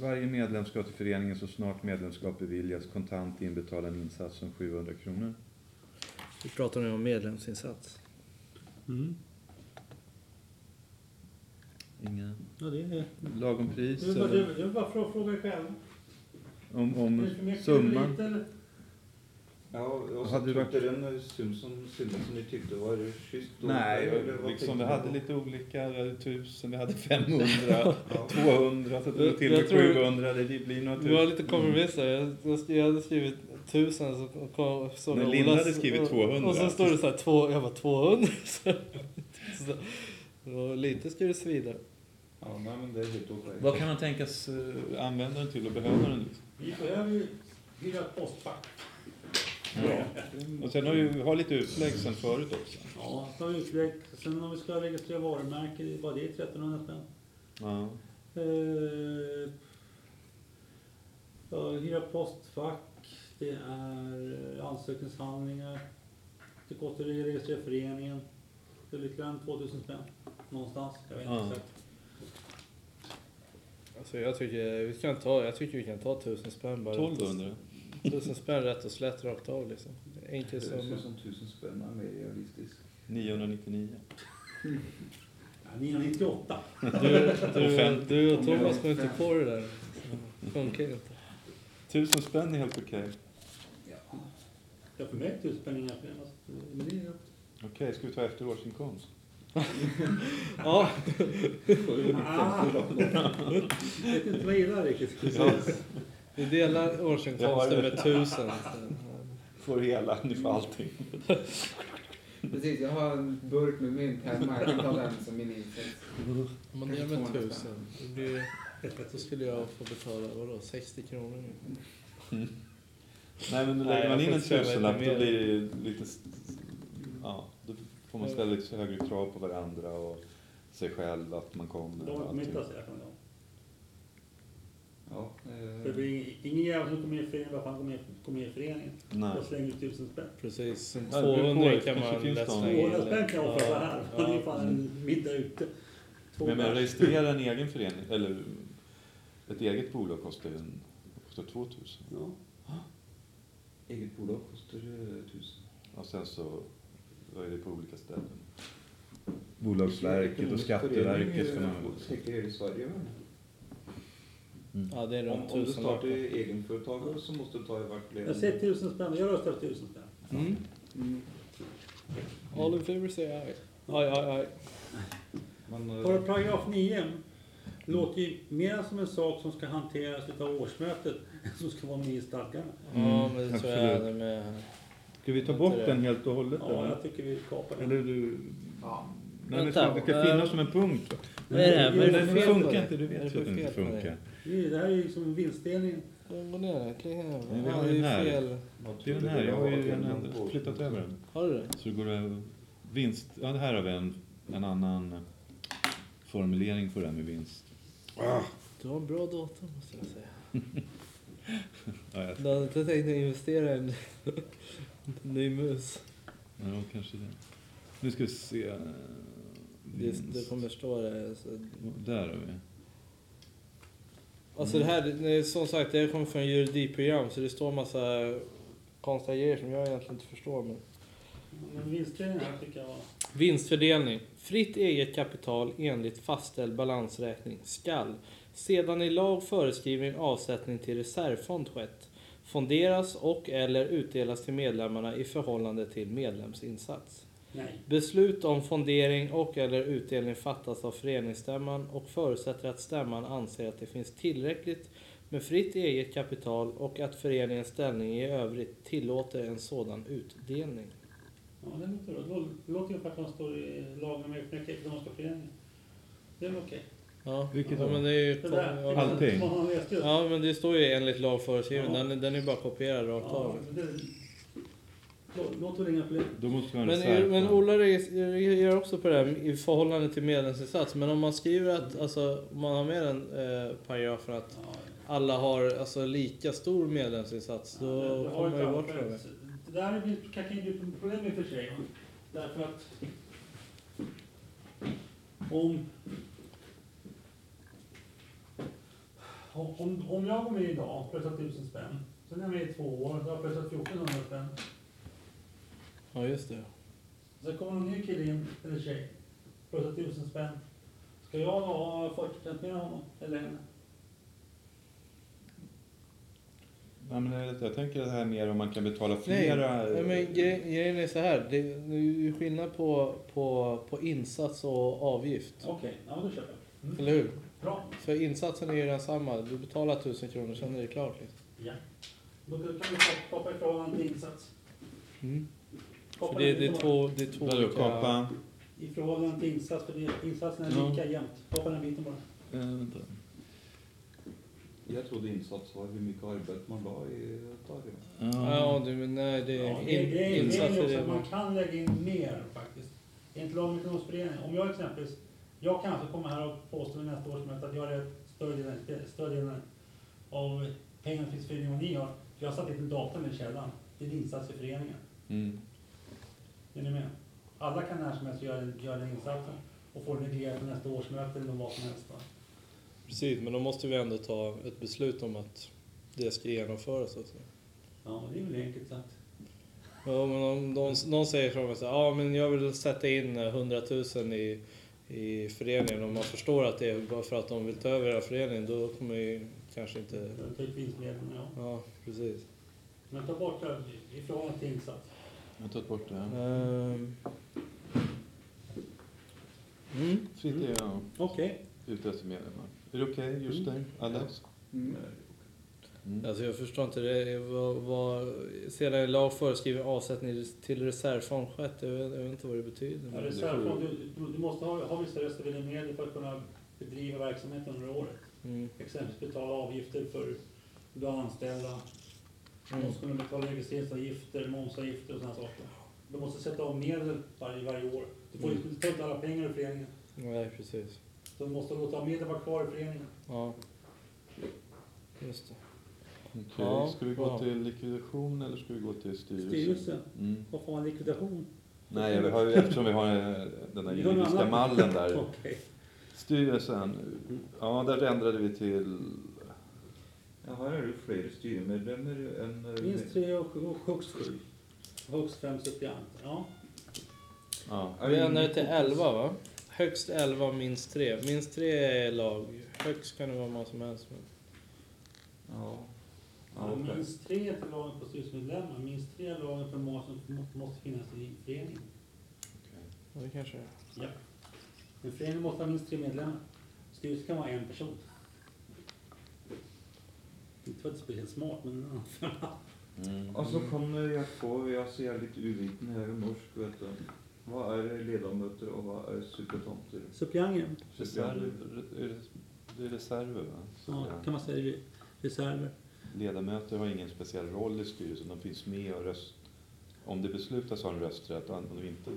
Varje medlem ska till föreningen så snart medlemskap beviljas kontant inbetala en insats om 700 kronor. Vi pratar nu om medlemsinsats. Mm. Inga Ja, det är... lagom pris Du, du, eller du bara fråga, själv. om, om det för mycket eller summan? Ja, och så Hade du tyckte den eh, sum som ni tyckte var schysst? Nej, Eller liksom vi hade lite olika. Vi hade 1000, vi hade 500, Ja. 200, så det till jag med tror- 700. Det blir några Vi var tusen. lite kompromisser. Jag, jag, hade skrivit tusen så kom, så Men det Linda hade skrivit 200. Och så stod det så här, två, jag var 200. Så, så, och lite skulle det svida. Ja, nej, men det är helt okej. Vad kan man tänkas eh, använda den till och behöva den? Liksom? Vi behöver ju hyra ett postfack. Ja. Och sen har vi har lite utlägg sen förut också. Ja, så har vi utlägg. Sen om vi ska registrera varumärke, vad det är 1300 spänn. Ja. Eh, ja, hyra postfack, det är eh, ansökningshandlingar. Det kostar att registrera föreningen. Det är lite grann 2000 spänn. Någonstans, jag vet inte Ja. exakt. Alltså jag tycker vi kan ta, jag tycker vi kan ta tusen spänn bara. 1200. Tusen spänn rätt och slätt rakt av liksom. Enkel Det summa. känns som tusen spänn är mer realistiskt. 999. Ja, 998. Du, du, du och Thomas kom inte på det där. Det funkar inte. 1000 spänn är helt okej. Ja. Ja, för mig är 1000 spänn inga problem. alltså. Men det är Okej, ska vi ta efter årsinkomst? Ja, Ah, vet inte vad jag gillar riktigt. Vi delar årsinkomsten det. med tusen. Får hela, ni får allting. Precis, jag har en burk med mynt hemma. Jag kan ta den som min insats. Om man delar med tusen, det blir, då skulle jag få betala vadå, 60 kronor nu. Nej, men Nej, lägger man in en tusenlapp lite då blir det lite... Ja, då får man ställa lite högre krav på varandra och sig själv, att man kommer. Committat sig, jag kan Ja, Det eh, blir ingen jävel som kommer med i föreningen, fan kommer med- kommer med i föreningen? Nej. Och slänger ut tusen spänn. Precis, som Ja, det beror på. 200 kan Kanske man finns lätt slänga in. 200 spänn kan jag offra Ja, här. ja. Det är fan en middag ute. Två Men, bärs. registrera en egen förening, eller ett eget bolag kostar ju en, kostar 2000. Ja. eget bolag kostar eh, tusen. Och sen så vad är det på olika ställen. Bolagsverket och Skatteverket ska man väl Säkert här i Va? Ja, det är Om, runt om du tusen startar egenföretagare så måste du ta i vart Jag säger tusen spänn, jag röstar för tusen spänn. Mm. Mm. All in favor säger aj. Aj, aj, aj. Man, eh, Para- Paragraf 9 låter ju mer som en sak som ska hanteras av årsmötet än som ska vara med i stadgarna. Ja, men det tror jag absolut. är med. Ska vi ta bort det. den helt och hållet? Ja, eller? jag tycker vi kapar den. Eller du... Ja. Nej, men Vänta, det ska eh, finnas som en punkt. Det det Men det fel på funkar det? inte, du det vet ju att det inte det? funkar. Det är- det här är ju som en vinstdelning. Gå ner, klick här. Vi har det är den ju här. fel. Det är den här, jag har ju en, en, flyttat över den. Har du det? Så det går över... Vinst... Ja, det här har vi en, en annan formulering på det här med vinst. Du har en bra dator måste jag säga. Ja, jag, Du hade inte tänkt att investera i en ny mus? ja kanske det. Nu ska vi se... Det, Vinst. det kommer stå det. Så. Där har vi. Alltså det här, som sagt, det kommer från juridikprogram så det står massa konstiga grejer som jag egentligen inte förstår. Men... Vinstdelning här tycker jag var... Vinstfördelning. Fritt eget kapital enligt fastställd balansräkning skall, sedan i lag föreskriven avsättning till reservfond skett, fonderas och eller utdelas till medlemmarna i förhållande till medlemsinsats. Nej. Beslut om fondering och eller utdelning fattas av föreningsstämman och förutsätter att stämman anser att det finns tillräckligt med fritt eget kapital och att föreningens ställning i övrigt tillåter en sådan utdelning. Ja, det låter bra. Det låter ungefär som står i lagen med ekonomiska föreningen. Det är väl okej. Ja, Vilket ja, men det är ju... Det där, ja, Allting. Ja, men det står ju enligt lag föreskriven. Ja. Den, den är bara kopierad rakt Ja, av. Men, men Ola reagerar också på det här i förhållande till medlemsinsats. Men om man skriver att, alltså, om man har med den eh, paragrafen att alla har alltså, lika stor medlemsinsats, då Ja, det- det har kommer man ju bort från det. Det där blir- kan ju bli ett problem i och för sig. Därför att om Om, om jag går med idag, pröjsar 1000 spänn. Sen är jag med i två år, då har jag pröjsat 1400 spänn. Ja, just det. Sen kommer en ny kille in, eller tjej, pröjsar 1000 spänn. Ska jag då ha 40% mer än honom? Eller henne? Nej, men jag, jag tänker det här mer om man kan betala flera... nej, men gre- grejen är så här. Det är ju skillnad på, på, på insats och avgift. Okej, ja men då köper jag. Mm. Eller hur? Bra. För insatsen är ju densamma. Du betalar 1000 kronor, sen är det klart. Liksom. Ja. Då kan vi kapa- kapa i förhållande till insats. Mm. För det, det, är två, det är två Vadå, olika... kapa? I förhållande till insats, för det, insatsen är Ja. lika jämnt. Kapa den biten bara. Eh, vänta. Jag trodde insats var hur mycket arbete man la i ett arbete. Ja, du, men nej, det Ja, är det- in, grejen är är också det. att man- kan lägga in mer faktiskt. Enligt lag om ekonomisk förening. Om jag exempelvis, jag kanske kommer här och påstår nästa årsmöte att jag har rätt större delen, större delen av pengarna finns föreningen vad ni har. För jag har satt en datum i källan. Det är en insats i föreningen. Mm. Är ni med? Alla kan när som helst göra, göra den insatsen och få den reglerad på nästa årsmöte eller vad som helst. Va? Precis, men då måste vi ändå ta ett beslut om att det ska genomföras. Alltså. Ja, det är väl enkelt sagt. Ja, men om någon, någon säger så här, ja men jag vill sätta in eh, 100 000 i, i föreningen. Om man förstår att det är bara för att de vill ta över hela föreningen, då kommer ju kanske inte... Ta ut vinstmedlen, ja. Ja, precis. Men ta bort det i förhållande till insats. Jag har tagit bort det. Ehm. Mm. Fritt är jag Okej. ute efter medlemmar. Är det okej just Mm. Alex? Mm. Mm. Alltså jag förstår inte, det, vad, vad, sedan lag föreskriver avsättning till reservfond skett, jag vet, jag vet inte vad det betyder. Ja, Men, reservfond, du, du- du måste ha, ha vissa reserverade medel för att kunna bedriva verksamheten under året. mm. Exempelvis betala avgifter för du har anställda. Du Mm. måste kunna betala registreringsavgifter, momsavgifter och sådana saker. Du måste sätta av medel varje, varje år. Du får inte ta ut alla pengar i föreningen. Nej, precis. Så du måste låta medel vara kvar i föreningen. Ja. Just det. Okej, Ja, ska vi gå bra. till likvidation eller ska vi gå till styrelsen? Styrelsen. Mm. Vad får man likvidation? Nej, vi har ju, eftersom vi har eh, den där har juridiska mallen där. Okej. Styrelsen, ja där ändrade vi till... Ja, här är det fler styrmedlemmar än... eh, Minst tre och och högst sju. Högst fem suppleanter. Ja. Ja, Vi ändrade till 11 va? Högst 11, minst 3. Minst 3 är lag. Högst kan det vara vad som helst. Men... Ja. Ja, okej. minst tre till lagen på styrelsemedlemmar. Minst tre lagen för mål som måste- måste finnas i föreningen. Ja, det kanske är. Ja. En förening måste ha minst tre medlemmar. Styrelsen kan vara en person. Inte för att det speciellt smart, men ja. mm. Och så kommer jag på, jag ser lite uviten här i norsk, vet du. Vad är ledamöter och vad är suppleanter? Suppleanter. Reserv, re- det är reserver va? Ja, kan man säga re- reserver. Ledamöter har ingen speciell roll i styrelsen, de finns med och röst... Om det beslutas en rösträtt och om de inte...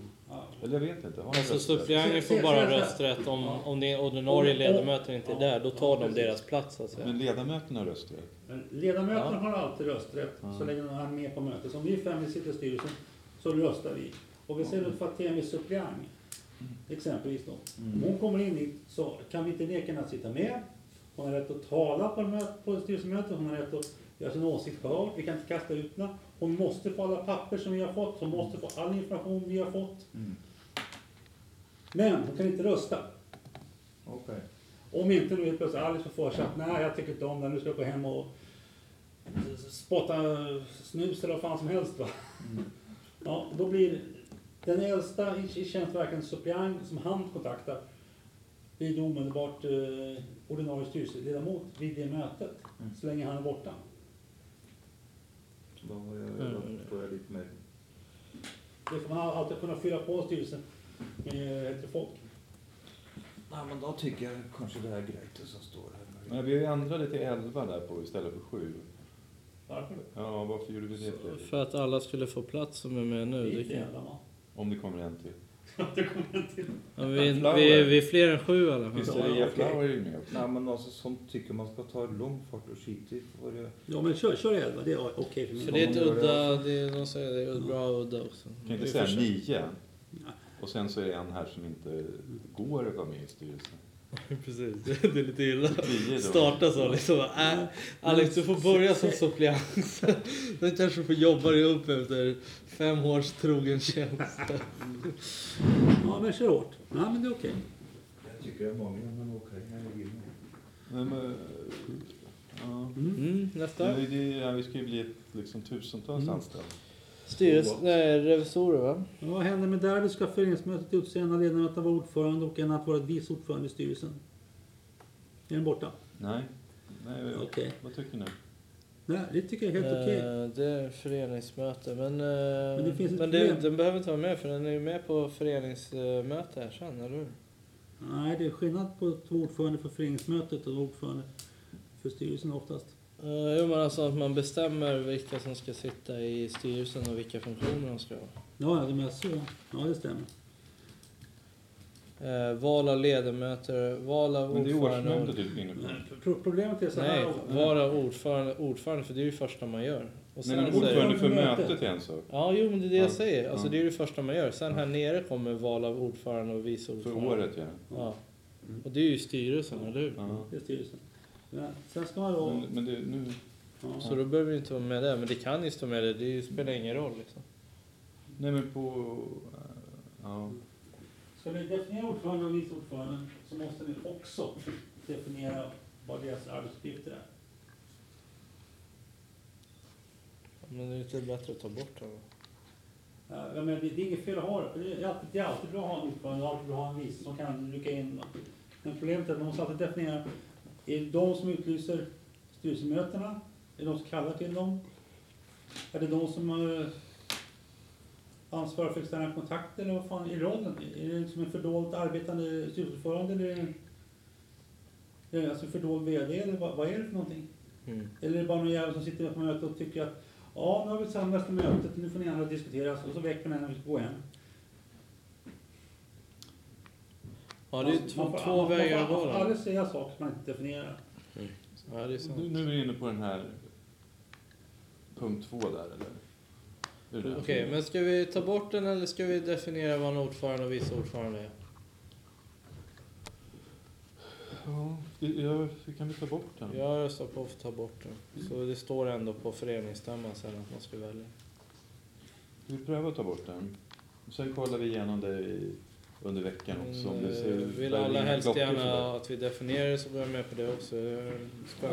Eller jag vet inte, har Alltså suppleanter får bara rösträtt om, om det ordinarie Om- om- ledamöter inte är där. Då tar de deras plats så att säga. Men ledamöterna har rösträtt? Men Ledamöterna Ja. har alltid rösträtt Ja. så länge de är med på mötet. Så om vi är fem vi sitter i styrelsen så röstar vi. Och vi säger att Fatima är suppleant, exempelvis då. Om hon kommer in hit så kan vi inte neka henne att sitta med. Hon har rätt att tala på, på styrelsemötet, hon har rätt att göra sin åsikt hörd. Vi kan inte kasta ut henne. Hon måste få alla papper som vi har fått, hon måste få all information vi har fått. Mm. Men hon kan inte rösta. Okej. Om inte nu helt plötsligt Alice får för sig att nej, jag tycker inte om det, nu ska jag gå hem och spotta snus eller vad fan som helst. Va? Mm. Ja, då blir den äldsta i tjänstverkande suppleant som han kontaktar blir då omedelbart eh, ordinarie styrelseledamot vid det mötet, Mm. så länge han är borta. Då har jag, Mm. förstår jag lite mer. Det får man alltid kunna fylla på styrelsen med äldre folk. Nej, men då tycker jag kanske det är grejt det som står här. Nej, vi ändrade till 11 där på istället för 7. Varför? Ja, varför gjorde vi det Fredrik? För att alla skulle få plats som är med nu. Det är Det inte kan... Om det kommer en till. Ja, vi, Flower. vi, vi är fler än sju i alla fall. Pizzeria. Flower är ju med också. Nej, men alltså sånt tycker man ska ta lång fart och skit i. Det... Ja men kör, kör elva, det är okej för mig. För det är ett udda, det är, de säger det är ett bra udda också. Kan inte säga. 9. Och sen så är det en här som inte går att vara med i styrelsen. Precis, det är lite illa. Starta så liksom. Äh, Alex, du får börja som suppleant. Sen kanske du får jobba dig upp efter fem års trogen tjänst. Ja, men kör hårt. Ja, men det är okej. Jag tycker det är många, med. Nej, men, ja. Mm, nästa. Men det, ja, vi ska ju bli ett liksom, tusentals Mm. anställda. Styrelse, nej, revisorer va? Ja, Vad händer med där? Du ska föreningsmötet utse en av ledamöterna vara ordförande och en att vara vice ordförande i styrelsen. Är den borta? Nej. Nej, Okej. vad tycker ni? Nej, det tycker jag är helt okej. Eh, Det är föreningsmöte men, men, det finns men det, den behöver inte vara med för den är ju med på föreningsmöte här sen, eller hur? Nej, det är skillnad på att vara ordförande för föreningsmötet och ordförande för styrelsen oftast. Uh, jo men alltså att man bestämmer vilka som ska sitta i styrelsen och vilka funktioner de ska ha. Ja, det menar så. Ja, det stämmer. Eh, val av ledamöter, val av Men det är ordförande. årsmötet du är inne på. Pro- Problemet är så här. Nej, val av ordförande, ordförande, för det är ju det första man gör. Och Nej, men ordförande för Mötet. mötet är en sak. Ja, jo men det är det jag Ja, säger. Alltså ja. det är det första man gör. Sen här nere kommer val av ordförande och vice För ordförande. året ja. Ja. Och det är ju styrelsen, eller hur? ja. Det är styrelsen. Men sen ska man då... Men, men det, nu, Ja. Så då behöver vi inte vara med där. Men det kan ju stå med det. Det spelar ingen roll liksom. nej men på... äh, Ja. Ska ni definiera ordförande och vice ordförande så måste ni också definiera vad deras arbetsuppgifter är. Men det är inte bättre att ta bort det. Ja, menar, det, det är inget fel att ha det. Det är alltid, det är alltid bra att ha en ordförande och alltid bra att ha en vice som kan rycka in. Men problemet är att man måste alltid definiera. Är det de som utlyser styrelsemötena? Är det de som kallar till dem? Är det de som eh, ansvarar för externa kontakter? Eller vad fan är rollen? Är det liksom en fördolt arbetande styrelseordförande? Eller är det, alltså fördold VD? Eller vad, vad är det för någonting? Mm. Eller är det bara någon jävel som sitter på möte och tycker att ja, nu har vi samlats till mötet, nu får ni andra diskutera, och så väcker man en och vi ska gå hem. Ja, det är Man- två, man får- två man- vägar man att får gå då. aldrig säga saker som man inte definierar. Ja, det är sant. Nu, nu är vi inne på den här punkt två där eller? Okej, men ska vi ta bort den eller ska vi definiera vad en ordförande och vice ordförande är? Ja, kan vi ta bort den? Jag röstar på att ta bort den. Så det står ändå på föreningsstämman sen att man ska välja. Vi pröva att ta bort den? Sen kollar vi igenom det i, under veckan också. Om det ser, Mm, Vill alla helst gärna att vi definierar det så går jag med på det också.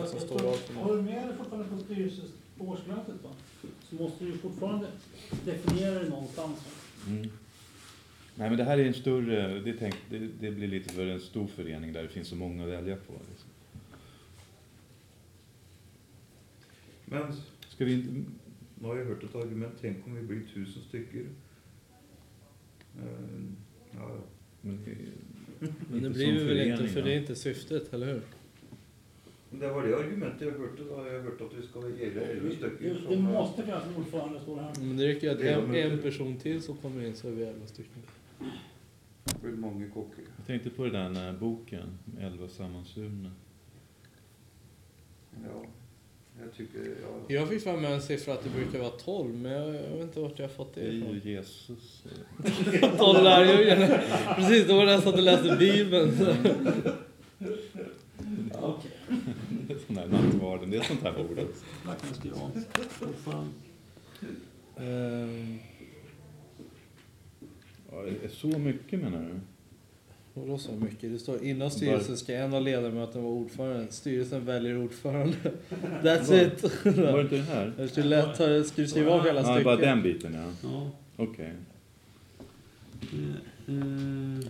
Så stor roll för Har du med dig fortfarande på årsmötet va? Så måste du fortfarande definiera det någonstans. Mm. Nej men det här är en större, det, är tänkt, det, det blir lite för en stor förening där det finns så många att välja på. Liksom. Men Ska vi inte... nu har jag hört ett argument, tänk om vi blir tusen stycken. Eh, ja, Men, Men det blir vi väl inte för det är inte syftet, eller hur? Det var det argumentet jag hörde. Då jag hört att vi ska vara elva Det, stycken. det måste finnas en ordförande står det här. Men det räcker ju att en, en person till som kommer in så är vi elva stycken. Det blir många kockar. Jag tänkte på den där boken, Elva sammansvurna. Ja, jag tycker... Ja. Jag fick fram en siffra att det brukar vara 12, men jag, jag vet inte vart jag har fått det Det är ifrån. ju Jesus. 12 lärjungarna. Precis, det var den som läste Bibeln. Okej, Sån nattvarden, det är sånt här ord också. där kan jag skriva om. Ordförande. Ehm, Ja, är det så mycket menar du? Vadå så mycket? Det står innan styrelsen ska en av ledamöterna vara ordförande. Styrelsen väljer ordförande. That's Var- it. Var det inte det här? Jag skulle lätt ska du skriva av hela Ja, bara stycket? den biten ja. Ja. Okej. Eh, Mm,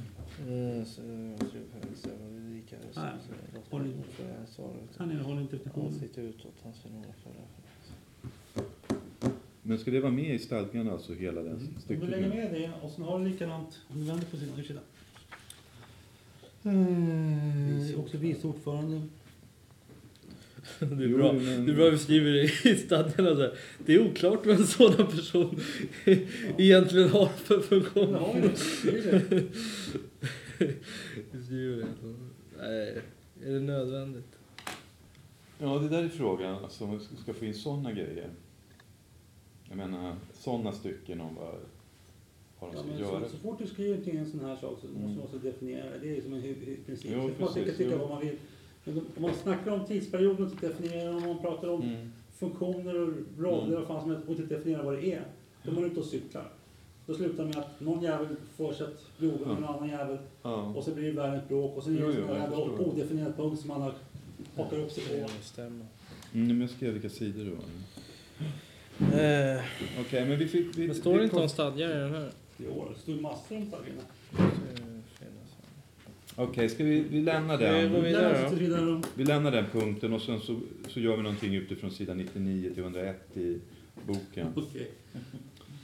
ni inte Han definitionen. han. Men ska det vara med i stadgarna alltså hela den Om du stycket? lägger med det och sen har du likadant, om du vänder på sidan, ursäkta. Vice- Också vice ordförande. Det är Jo, bra. men- Det är bra vi skriver det i stadgarna. så här. Det är oklart vad en sådan person egentligen har för funktion. Det. Vi skriver det. Nej, är det nödvändigt? Ja, det där är frågan. Alltså, om vi ska få in sådana grejer. Jag menar, sådana stycken om vad... vad de Ja, ska men göra. så, så fort du skriver till en sån här sak så måste Mm. du också definiera det. Det är som en hu- hu- princip. Jo, Sen får man tycka, precis, tycka jo. vad man vill. Men om man snackar om tidsperioden så definierar man, om man pratar om Mm. funktioner och roller Mm. och fan som helst och inte definierar vad det är. Då är man ute och cyklar. Då slutar det med att någon jävel får sig att bli ovän med en annan jävel Ja. och så blir det världens bråk och så är det Jo, en jävla odefinierad punkt som man har hakar upp sig på. Det stämmer. Mm, men jag skrev vilka sidor det var. Eh, Okej, men vi fick... Vi, det står vi inte kom- om stadgar i den här. I år. Det står ju massor om stadgarna. Okej, ska vi, vi lämna vi den? vidare då? vi Vi lämnar den punkten och sen så, så gör vi någonting utifrån sidan 99 till 101 i boken. Okej.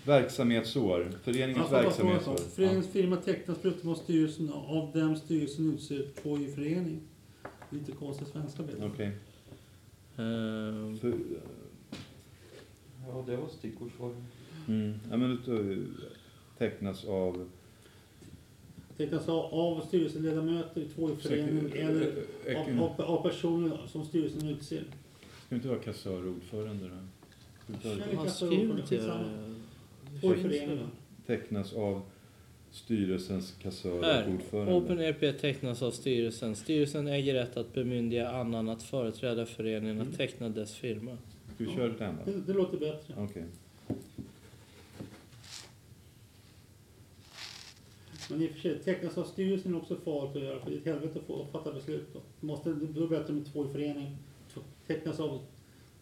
Verksamhetsår, föreningens verksamhetsår. Föreningens firma tecknas förutom av styrelsen av dem styrelsen utser två i förening. Lite konstigt svenska blir Ja, det. Okej. Eh, För, Ja, det var stickordsform. mm, ja, men det tar- tecknas av... Tecknas av, av styrelseledamöter, två i förening eller av, av, av personer som styrelsen utser. Ska inte vara kassör och ordförande då? Två i förening. Tecknas av styrelsens kassör och ordförande. OpenEP tecknas av styrelsen. Styrelsen äger rätt att bemyndiga annan att företräda föreningen att teckna dess firma. Ska vi köra den då? Det, det låter bättre. Okej. Men i och för sig, tecknas av styrelsen är också farligt att göra. För det är ett helvete att få fatta beslut då. Det Måste, då är det bättre med två i förening. Tecknas av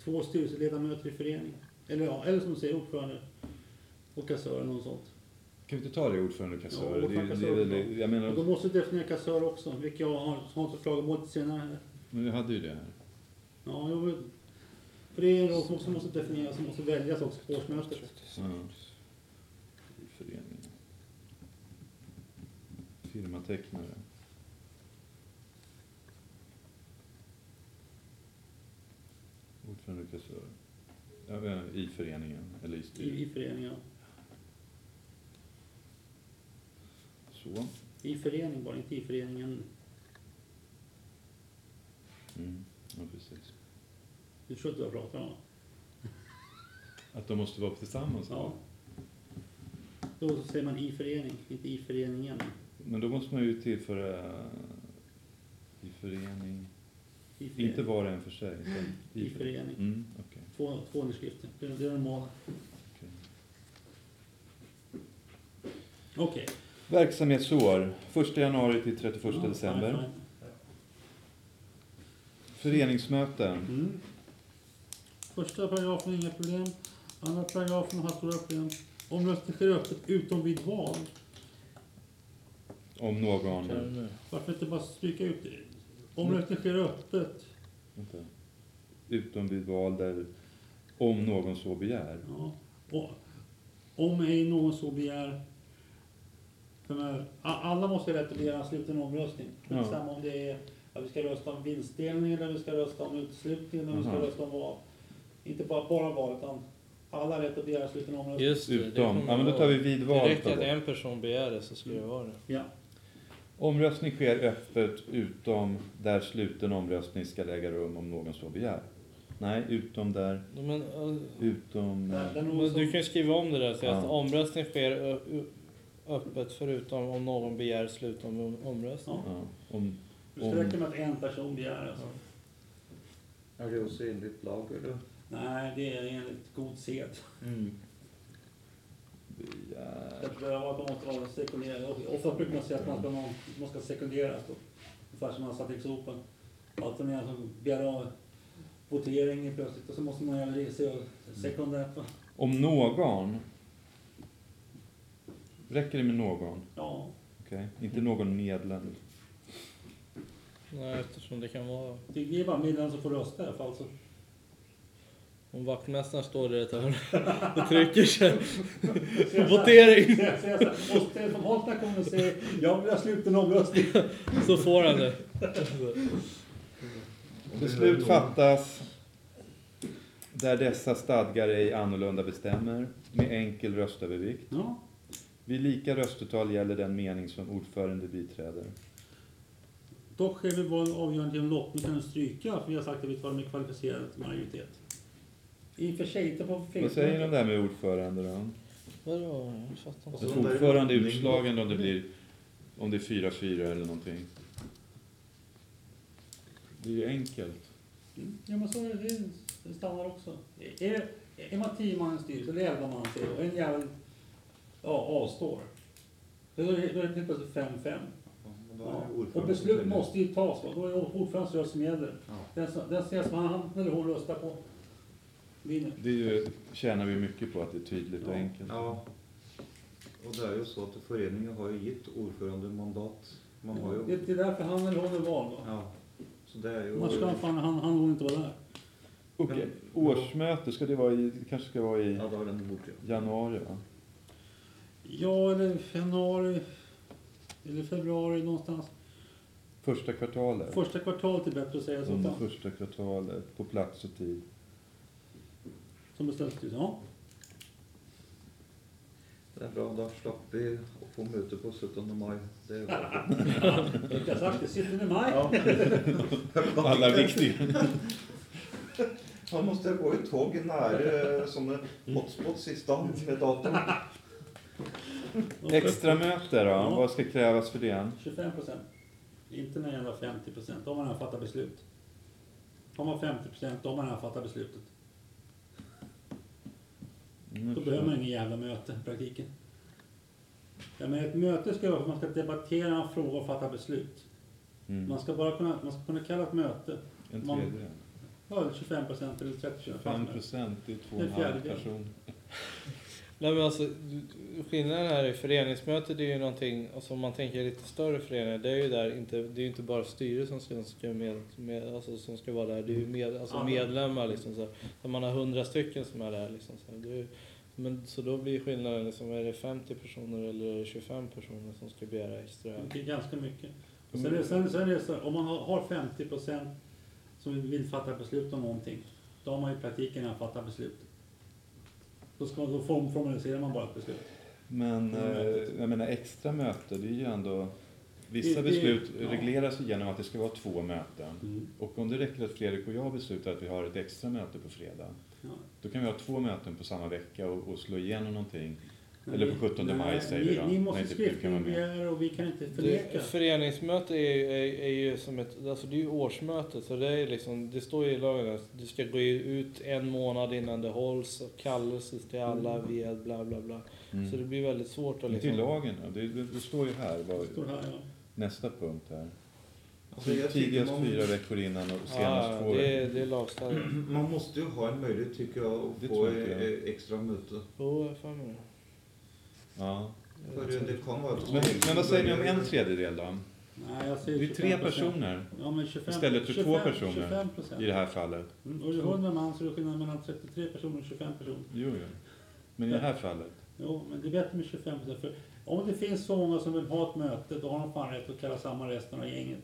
två styrelseledamöter i förening. Eller ja, eller som du säger, ordförande och kassör eller något sånt. Kan vi inte ta det ordförande och kassör? Ja, det, ordförande, det, väl- kassör. jag Och då menar, måste du definiera kassör också, vilket jag har, har inte klagomål till senare här. men vi hade ju det här. Ja, vill, för det är en roll som också måste definieras, som måste väljas också på årsmötet. Ja. I. Firmatecknare. Ordförande och kassör. Ja, I föreningen, eller i I, styrelsen. i föreningen. Så. I förening bara, inte i föreningen. Mm. Ja, precis. Du förstår inte jag pratar om? Att de måste vara tillsammans? Ja. Då säger man i förening, inte i föreningen. Men då måste man ju tillföra i förening. I förening. Inte var och en för sig. Utan I förening. Mm, okej. Två, två underskrifter. Det är det normala. okej. Okej. Verksamhetsår. 1 januari till 31 Ja, december. fine, fine. Föreningsmöten. Mm. Första paragrafen, inga problem. Andra paragrafen har stora problem. Omröstning sker öppet utom vid val. Om någon... Varför inte bara stryka ut det? Omröstning sker öppet. Vänta. Utom vid val där... Om någon så begär. Ja. Och, om ej någon så begär. Alla måste ha rätt att begära en sluten omröstning. Ja. Samma om det är att vi ska rösta om vinstdelning eller vi ska rösta om utslutning eller vi ska rösta om vad. Inte bara, bara val utan alla har rätt att begära sluten omröstning. Just det. det Utom... kommer Ja, men då tar vi vid Det val. räcker tar att en person begär det så skulle det vara det. Ja. Omröstning sker öppet utom där sluten omröstning ska äga rum om någon så begär. Nej, utom där... Men, eh, Utom... Eh, men du kan ju skriva om det där att Ja. omröstning sker öppet förutom om någon begär slutom om omröstning. Ja. Ja, om... Det ska räcka med att en person begär alltså. Är det också enligt lag eller? Nej, det är enligt god sed. Begär... Jag tror att de måste vara. Och Ofta brukar man säga att man ska, någon, man ska sekunderas då. Ungefär som man satt i sopen. Alltid när som begär av votering plötsligt och så måste man göra det se- sekundärt. va? Om någon... Räcker det med någon? Ja, Okej? Inte någon medlem. Nej, eftersom det kan vara... det är bara medlemmar som får rösta i alla fall. Så. Om vaktmästaren står där ett hörn och trycker sig. Votering! Och Holtner kommer och säger jag vill ha sluten omröstning. Så får han det. Beslut fattas där dessa stadgar ej annorlunda bestämmer med enkel röstövervikt. Ja, Vid lika röstetal gäller den mening som ordförande biträder. dock sker vid val avgörande genom lottning kan du stryka för vi har sagt att vi tar med kvalificerad majoritet. I och för sig inte på Vad säger de där med ordförande då? Vadå? Jag fattar inte. så- Men de där fortfarande öppning- utslagen om det blir om det är 4-4 eller någonting. Det är ju enkelt. Mm. Ja men så är det, det, är- det stannar också. Är, är man tio man i styrelse, eller elva man säger och en jävel ja, avstår. Då är det är helt plötsligt 5-5. Ja, och är ordförande beslut måste ju tas. Va? Då är det ordförandens röst som gäller. Ja. Den, den ser som han eller hon röstar på vinner. Det är ju, tjänar vi mycket på att det är tydligt och enkelt. Ja. Och det är ju så att föreningen har ju gett ordförande mandat. Man har Det, ju... det är därför han eller hon är vald. Va? Ja. Så det är ju... Annars ska han, fan, han, han hon inte vara där. Okej, årsmöte, ska det vara i, det kanske ska vara i Ja, då har den bort ja. januari va? Ja, eller januari eller februari någonstans. Första kvartalet. Första kvartalet är bättre att säga så. Under Fan. första kvartalet, på plats och tid. Som bestäms. Ja. Det är bra, då slapp vi att få möte på 17 maj. Det är bra. Jag har sagt det, 17 maj. Alla viktiga. Man måste gå i tåg nära sådana hotspots i stan med datum. Extramöte då, Ja. vad ska krävas för det? 25 procent. Inte när jävla 50 procent. Då har man redan fattat beslut. Har man 50 procent, då har man redan fattat beslutet. Då behöver man ingen jävla möte i praktiken. Ja, men ett möte ska vara för att man ska debattera en fråga och fatta beslut. Mm. Man ska bara kunna, man ska kunna kalla ett möte. En tredjedel. Ja, 25 procent eller 30 procent. 5 procent, det är två och En halv person. Nej men alltså, skillnaden här i föreningsmötet är ju någonting, alltså om man tänker lite större föreningar, det är ju där inte, det är ju inte bara styrelsen som ska, med, med, alltså, som ska vara där, det är ju med, alltså medlemmar liksom så här. Man har hundra stycken som är där liksom så här. Det är, ju- men så då blir skillnaden liksom, är det 50 personer eller är det 25 personer som ska begära extra? Det är ganska mycket. Och sen, är sen, sen är det så, om man har, har 50 procent som vill fatta beslut om någonting, då har man i praktiken redan fattat beslut. Då, ska, då form, formaliserar man bara ett beslut. Men Mm. eh, jag menar extra möte, det är ju ändå... Vissa Det- det- beslut ja. regleras ju genom att det ska vara två möten. Och om det räcker att Fredrik och jag beslutar att vi har ett extra möte på fredag, Ja. då kan vi ha två möten på samma vecka och, och slå igenom någonting. Eller ni- på 17 maj nej, säger ni, vi då, Ni måste skriftligen begära och vi kan inte Det, förneka. föreningsmöte är, ju- är, är ju som ett, alltså det är ju årsmöte så det är liksom, det står ju i lagen att det ska gå ut en månad innan det hålls och kallelser till alla Mm. via bla bla bla. Mm. Så det blir väldigt svårt att Inte i liksom... lagen, då. det, det, det står ju här, vad, Det står här, ja. nästa punkt här. Alltså, Tidigast man- fyra veckor innan och senast Ja, två det, det är lagstadgat. Man måste ju ha en möjlighet tycker jag att Det få eh, extra möte. Jo, jag får med det. Ja. För det vara... Men, men vad säger ni om en tredjedel då? Nej, jag säger Det är tre 25%. personer Ja, men 25, istället för två 25 personer 25 procent. i det här fallet. Mm, och är det 100 man så är det skillnad mellan 33 personer och 25 personer. Jo, jo. Men i det här fallet? Jo, men det är bättre med 25 procent. För om det finns så många som vill ha ett möte, då har de fan rätt att kalla samman resten av gänget.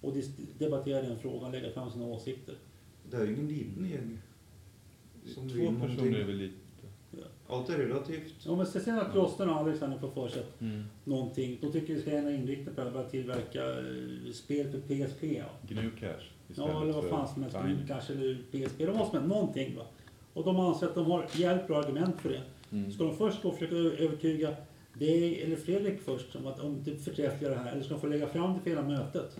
Och debattera den frågan, lägga fram sina åsikter. Det är ju ingen liten gäng. Två någonting. personer är väl lite... Allt är relativt. Ja, men sen att Rosten och Alexander får för sig att Mm. någonting, då tycker jag vi ska gärna inrikta på att börja tillverka eh, spel för PSP. Ja, Gnu cash ja eller vad fan som helst, kanske eller PSP, de måste med någonting va. Och de anser att de har hjälp och argument för det. Mm. Ska de först gå och försöka övertyga dig eller Fredrik först om att om det förträffliga det här, eller ska de få lägga fram det för hela mötet?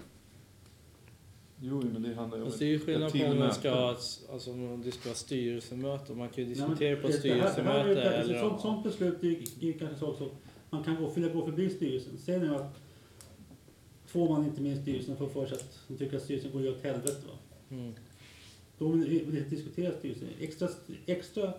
Jo, men det handlar ju om Fast det är ju skillnad på om man ska ha, ett- alltså, om det ska vara styrelsemöte. Man kan ju Nej, men diskutera på ett det- det här- det här är ju styrelsemöte eller... ett sånt, sånt beslut är ju- är kanske så också. Man kan gå, gå förbi styrelsen. Säg nu att två man inte minst styrelsen får för sig att de tycker att styrelsen går åt helvete. Va? Mm. Då vill vill inte diskutera styrelsen. Extra, extra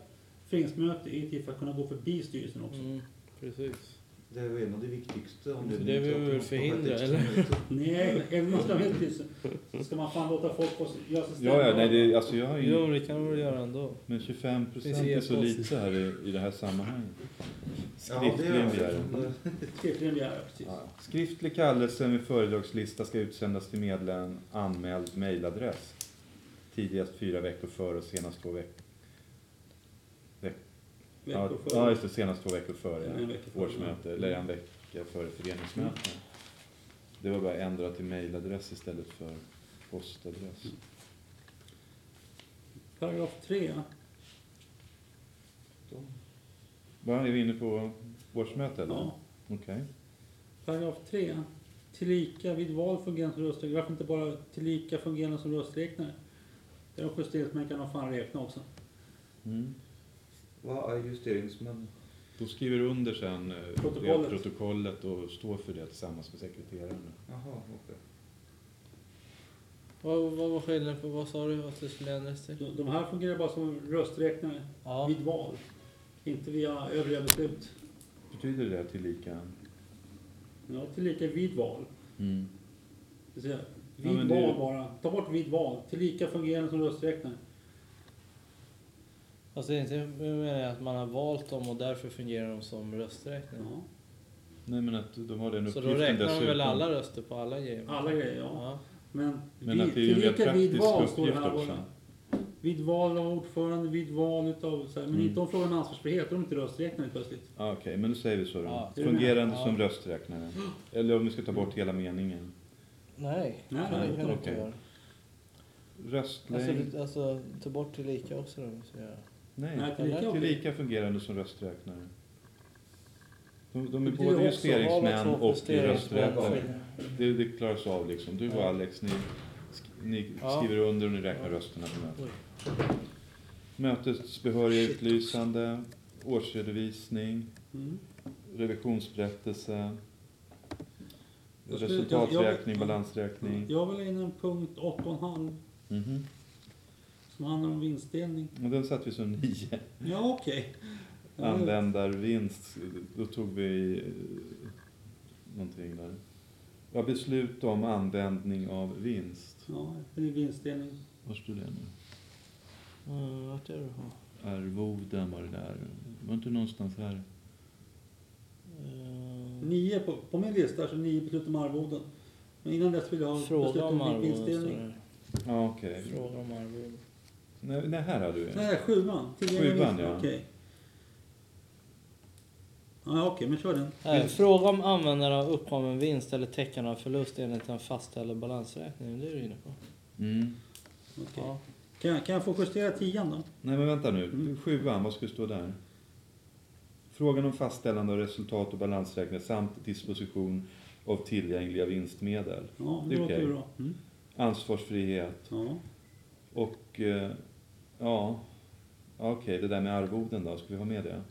föreningsmöte är ju till för att kunna gå förbi styrelsen också. Mm, precis. Det är ju en av de viktigaste det vill vi väl förhindra, eller? Nej, även om man ska ha styrelsen så ska man fan låta folk få göra sig Ja, ja, nej, det, alltså jag har ju... Jo, det kan de väl göra ändå. Men 25 procent är så lite här i, i det här sammanhanget. Det Skriftligen är begäran. Skriftligen begära, precis. Ja. Skriftlig kallelse med föredragslista ska utsändas till medlem anmäld mejladress. Tidigast fyra veckor före och senast två veckor. Ja, Veckor ja, före. just det. Senast två veckor före En vecka före. årsmöte. Eller en vecka före föreningsmöte. Det var bara att ändra till mejladress istället för postadress. Paragraf 3. Vad är vi inne på? Årsmöte eller? Ja. Okej. Paragraf 3. Tillika vid val fungerande som rösträknare. Varför inte bara tillika fungerande som rösträknare? Det är en justeringsmän kan de fan räkna också. Mm. Vad är justeringsmän? Då skriver du under sen eh, Protokollet. det protokollet och står för det tillsammans med sekreteraren. Jaha, okej. Vad, vad var skillnaden på, vad sa du att det skulle ändras till? De- De här fungerar bara som rösträknare Ja. vid val. Inte via övriga beslut. Betyder det tillika? Ja, tillika vid val. Mm. Det vill säga, Ja, vid det är val ju- bara. Ta bort vid val. Tillika fungerande som rösträknare. Alltså inte jag menar att man har valt dem och därför fungerar de som rösträkning. Ja. Nej men att de har den Så uppgiften då räknar man dessutom. väl alla röster på alla grejer? Alla grejer, ja. Ja. Men, Men vid, att det är ju en tillika vid praktisk val uppgift här också. Vid val av ordförande, vid val utav så här, Men Mm. inte om frågan om ansvarsfrihet, då är de inte rösträknare plötsligt. Ja, Okej, men då säger vi så då. Ja. Fungerande Ja. som rösträknare. Eller om vi ska ta bort hela meningen. Nej, Nej, det nej, kan du inte göra. Röstlängd. Alltså, alltså ta bort tillika också då. måste jag. Nej, Nej, okej. tillika fungerande som rösträknare. De, de är Det både justeringsmän och rösträknare. Det, det klaras av liksom. Du och Ja. Alex, ni, ni Ja. skriver under och ni räknar rösterna på mötet. Mötets behöriga utlysande, årsredovisning, Mm. revisionsberättelse, resultaträkning, jag- jag- balansräkning. Jag vill in en punkt 8,5 Mhm. Som handlar om vinstdelning. Och den satte vi som nio. Ja, okej. Ja, Användarvinst, då tog vi eh, någonting där. Ja, beslut om användning av vinst. Ja, det är vinstdelning. Var står det nu? Mm, vart är du? Arvoden var det där. Var inte någonstans här? Uh, Nio på, på min lista så nio beslut om arvoden. Men innan dess vill jag ha beslut om om vinstdelning. det. Ja, okej. Fråga om arvoden. Nej, nej, här hade du en. Nej, sjuan. Sjuan, ja. Okej. Ja, okej, men kör den. Här, fråga om användare av uppkommen vinst eller täckande av förlust enligt den fastställda balansräkningen. Det är du inne på. Mm. Okej. Ja. Kan, jag- kan jag få justera tian då? Nej, men vänta nu. Mm. Sjuan, vad ska det stå där? Frågan om fastställande av resultat och balansräkningar samt disposition av tillgängliga vinstmedel. Ja, Det det är låter okej. bra. Mm. Ansvarsfrihet. Ja. Och eh, ja, okej, det där med arvoden då, ska vi ha med det?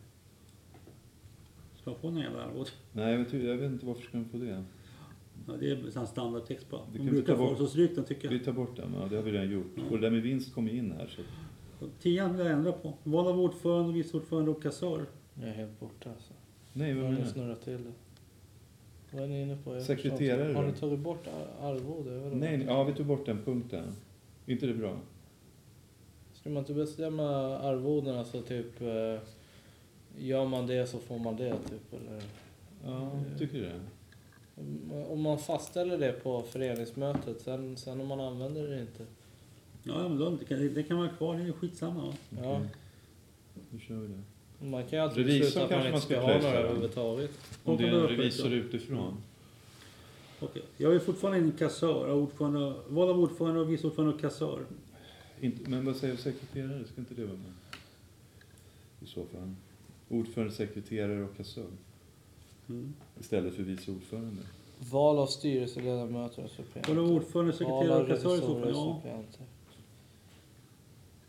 Ska jag få någon jävla arvod? Nej, jag vet, jag vet inte varför ska man få det. Ja, det är sån standardtext bara. Vi De kan brukar ta få så stryk den tycker Vi jag. tar bort den, ja, det har vi redan gjort. Ja. Och det där med vinst kommer in här. Så. Tian vill jag ändra på. Val av ordförande, vice ordförande och kassör. Jag är helt borta alltså. Nej, vad menar du? snurrat till det. Vad är ni inne på? Jag Sekreterare. Har ni tagit bort ar- arvode? Nej, ja, vi tog bort den punkten. inte det bra? Ska man inte bestämma arvoden, alltså typ... Eh, gör man det så får man det, typ? Eller? Ja, tycker du det? Om- man fastställer det på föreningsmötet, sen, sen om man använder det inte. Ja, men lugnt. Det kan, det kan vara kvar. Det är skitsamma. Va? Ja. Då kör vi det. Man kan ju alltid Revisor besluta att man kanske inte man ska ska ha några överhuvudtaget. Om det är en revisor utifrån. Okej. Jag vill fortfarande en kassör. Ordförande, val av ordförande och vice ordförande och kassör. Inte, men vad säger sekreterare? Ska inte det vara med? I så fall. Ordförande, sekreterare och kassör. Mm. Istället för vice ordförande. Val av styrelseledamöter och suppleanter. Val av ordförande, sekreterare och kassör i så fall. och Ja.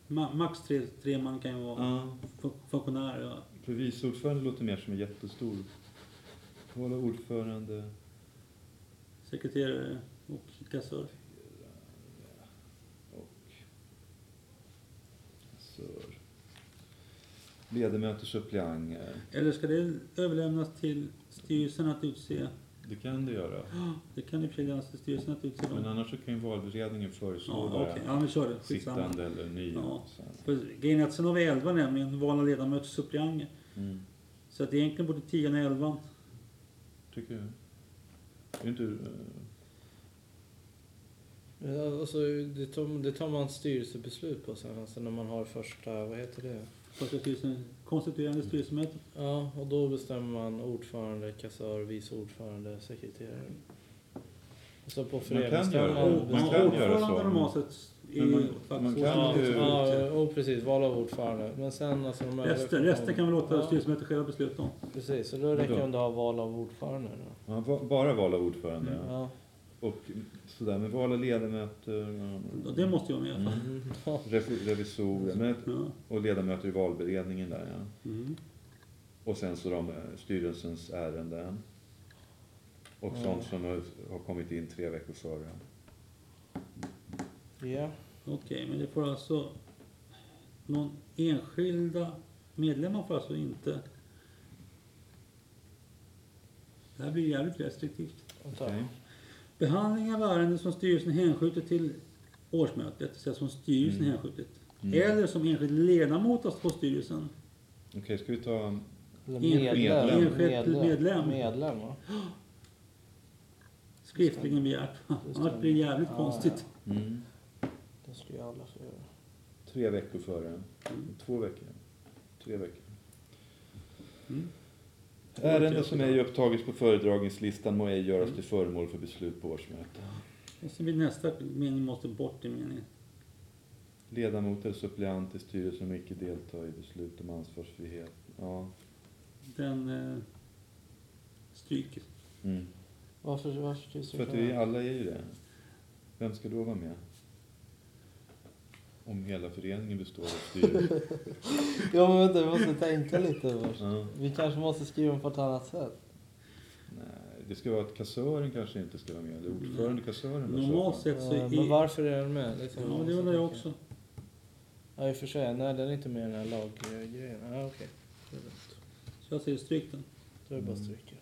Ma- max tre, tre man kan ju vara Ja. fun- funktionär. Ja. För vice ordförande låter mer som en jättestor. Val av ordförande. Sekreterare och kassör. och kassör. Ledamöter, suppleanter. Eller ska det överlämnas till styrelsen att utse? Det kan det göra. Det kan i och för sig lämnas till styrelsen att utse Men annars så kan ju valberedningen föreslå Ja, bara okej. Ja, men kör det. Skitsamma. sittande eller ny. Ja. Grejen är att sen har vi elva nämligen, val av ledamöter suppleanter. Mm. Så att egentligen borde tian och elvan. Tycker jag. Är inte, Ja, alltså, det, tar, det tar man styrelsebeslut på sen, alltså när man har första, vad heter det? Första styrelsen, konstituerande styrelsemöte. Ja, och då bestämmer man ordförande, kassör, vice ordförande, sekreterare. Och så på kan föreningsstämman man kan göra ordförande så. normalt sett i Men man- fack- man kan Ja, ju- ja, och precis. Val av ordförande. Men sen alltså de övriga Resten, resten kan vi låta Ja. styrelsemötet själva besluta om. Precis, så då räcker det om du har val av ordförande. Då. Ja, bara val av ordförande, ja. Ja. Och sådär, med val av ledamöter, ja. Och det måste vara med i alla fall. Mm. Ja. Revi- revisorer men, Ja. och ledamöter i valberedningen där, ja. Mm. Och sen så de, eh, styrelsens ärenden. Och Ja. sånt som har, kommit in tre veckor före. ja. Okej, men det får alltså... Någon enskilda medlemmar får alltså inte... Det här blir jävligt restriktivt. Vänta. Behandling av ärenden som styrelsen hänskjuter till årsmötet, säga som styrelsen Mm. hänskjutit. Mm. Eller som enskild ledamot av- på styrelsen. Okej, ska vi ta... Enskild- medlem. enskild medlem. Medlem, va? Skriftligen begärt. Annars blir det jävligt Ja, konstigt. Mm. Det ska ju alla få göra. Tre veckor före. Två veckor. Tre veckor. Mm. Ärende som ej upptagits på föredragningslistan må ej göras till föremål för beslut på årsmöte. Och sen blir nästa mening måste bort i meningen. Ledamot eller suppleant i styrelsen må icke delta i beslut om ansvarsfrihet. Ja. Den eh, stryker. Mm. Varför, varför För att vi alla är ju det. Vem ska då vara med? Om hela föreningen består av styrelsen. Ja men vänta, vi måste tänka lite först. ja. Vi kanske måste skriva på ett annat sätt. Nej, det ska vara att kassören kanske inte ska vara med. Eller ordförande kassören. Normalt sett så men varför är den med? Liksom, Ja, det undrar jag också. Ja, i och för sig. Nej, den är inte med i den här laggrejen. Ja, okej. Rätt. Så jag säger stryk den. Då är det bara att Mm. stryka.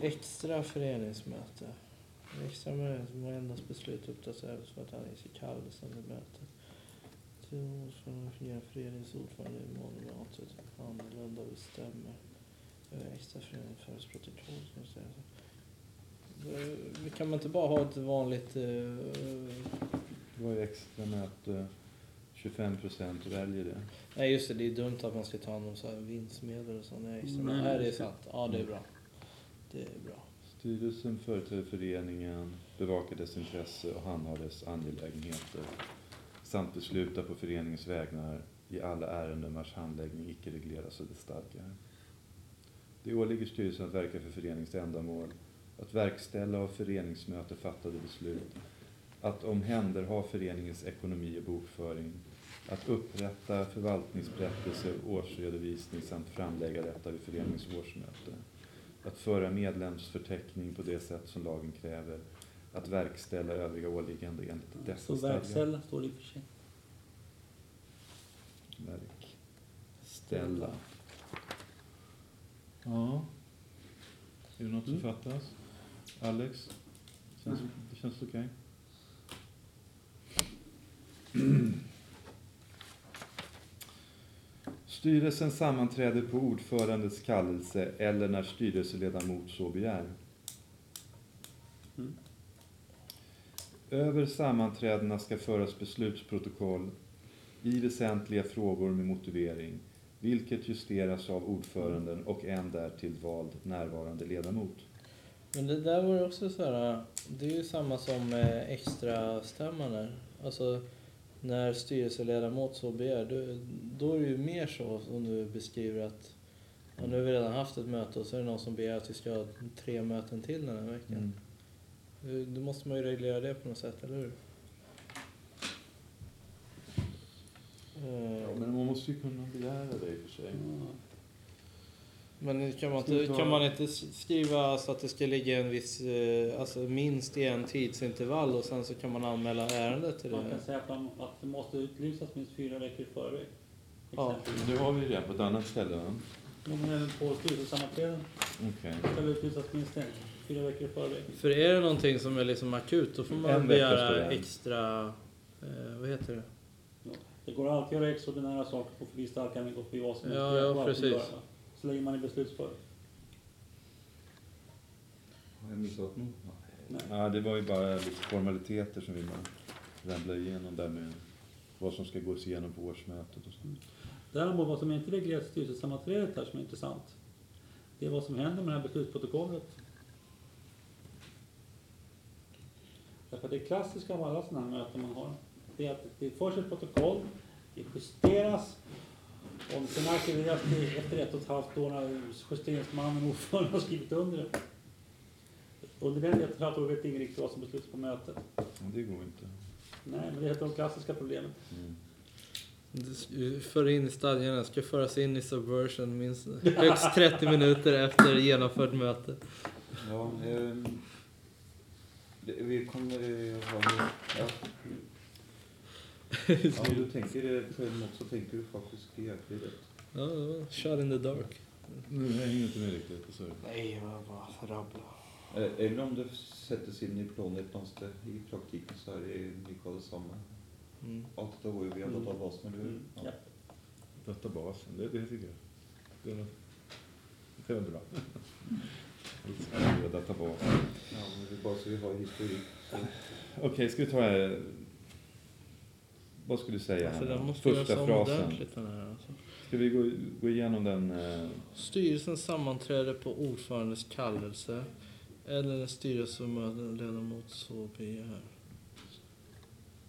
Extra föreningsmöte. Extra möte må endast beslut uppdateras för att anges i kallelsen till mötet. Till ordförande fungerar föreningens ordförande i mån annorlunda bestämmer. Eh, Extra förening föres protokoll. ska jag säga. Eh, Kan man inte bara ha ett vanligt... eh, Det var ju extra möte. 25 procent väljer det. Nej just det, det är dumt att man ska ta hand om så här vinstmedel och sånt. Nej, extra. Nej, Nej, det är sant. Ja, det är bra. Det är bra. Styrelsen företräder föreningen, bevakar dess intresse och handhar dess angelägenheter samt beslutar på föreningens vägnar i alla ärenden vars handläggning icke regleras av dess stadgar. Det åligger styrelsen att verka för föreningens ändamål, att verkställa av föreningsmöte fattade beslut, att omhänderha föreningens ekonomi och bokföring, att upprätta förvaltningsberättelse och årsredovisning samt framlägga detta vid föreningens årsmöte att föra medlemsförteckning på det sätt som lagen kräver, att verkställa övriga åligganden enligt Så dessa stadgar. verkställa står det i och för sig. Verkställa. Ja. Är det något som Mm. fattas? Alex? Känns, det känns okej? Styrelsen sammanträder på ordförandets kallelse eller när styrelseledamot så begär. Mm. Över sammanträdena ska föras beslutsprotokoll i väsentliga frågor med motivering, vilket justeras av ordföranden och en därtill vald närvarande ledamot. Men det där var också så här, det är ju samma som extra stämman där. Alltså när styrelseledamot så begär, då, då är det ju mer så som du beskriver att ja, nu har vi redan haft ett möte och så är det någon som begär att vi ska ha tre möten till den här veckan. Mm. Då måste man ju reglera det på något sätt, eller hur? Ja, men man måste ju kunna begära det i och för sig. Men kan man, Ska inte, kan man inte skriva så att det ska ligga en viss, eh, alltså minst i en tidsintervall och sen så kan man anmäla ärendet till Man det? kan säga att, man, att det måste utlysas minst fyra veckor i förväg. Ja. Nu har vi det på ett annat ställe va? Ja, Men även på styrelsesammanträden Okej. ska det utlysas minst en, fyra veckor i förväg. För är det någonting som är liksom akut då får man En begära det. extra, eh, vad heter det? Det går alltid att göra extraordinära saker på fristadgan och för vad som Ja, helst. ja, Det går att precis. Så länge man är beslutsför. Har jag missat något? Nej. Ja, det var ju bara lite formaliteter som vi ramlade igenom där med vad som ska gås igenom på årsmötet och sånt. Däremot vad som inte regleras i styrelsesammanträdet här som är intressant. Det är vad som händer med det här beslutsprotokollet. Därför att det klassiska av alla sådana här möten man har, det är att det förs ett protokoll, det justeras, och sen arkiveras det efter ett och ett halvt år när justeringsmannen, ordföranden, har skrivit under det. Under den ett och ett halvt år vet ingen riktigt vad som beslutas på mötet. Ja, det går inte. Nej, men det heter de klassiska problemen. Mm. För in i stadgarna, ska föras in i subversion minst högst 30 minuter efter genomfört möte. Ja, det, vi kommer eh, ha... Ja, ja, du tänker eh, självmord så tänker du faktiskt jäkligt rätt. Ja, ja, shot in the dark. Nu hänger inte med riktigt. Sorry. Nej, jag bara rabbla. Eh, Eller om det sätts in i planet någonstans i praktiken så är det mycket av detsamma. Mm. Allt det går ju via Mm. databasen, eller hur? Mm, ja. Databasen, det, det tycker jag. Det är, det är bra. Ja, men det är bara så vi har historik. Så. Okej, ska vi ta... Vad skulle du säga? Alltså, den måste Första frasen. ordentligt den här alltså. Ska vi gå, gå igenom den? eh, Styrelsen sammanträder på ordförandes kallelse eller en styrelseledamot så begär.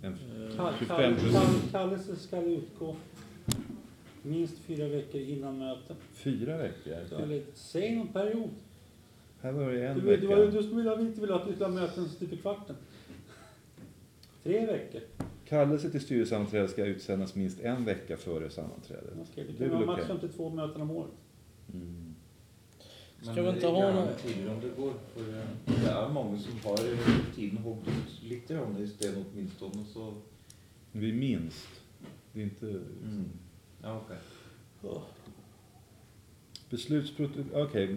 En, Eh, Kall, 25 kall, minuter. kall, kallelse ska utgå minst fyra veckor innan mötet. fyra veckor? Eller säg någon period. Här var det en Du, du var ju vecka. du som ville- inte ville att vi skulle ha möten stup i kvarten. Tre veckor. Kallelse till styrelsesammanträde ska utsändas minst en vecka före sammanträdet. Okej, det Det är kan väl vara max okej. 52 möten om året. Mm. Ska Men vi inte det ha någon- tidigare om det går. För eh, det är många som har eh, tiden ut lite grann i sten åtminstone. Så... Vi är minst. Det är inte... Mm. Ja, okej. Beslutsprotokoll... Okej.